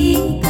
vida.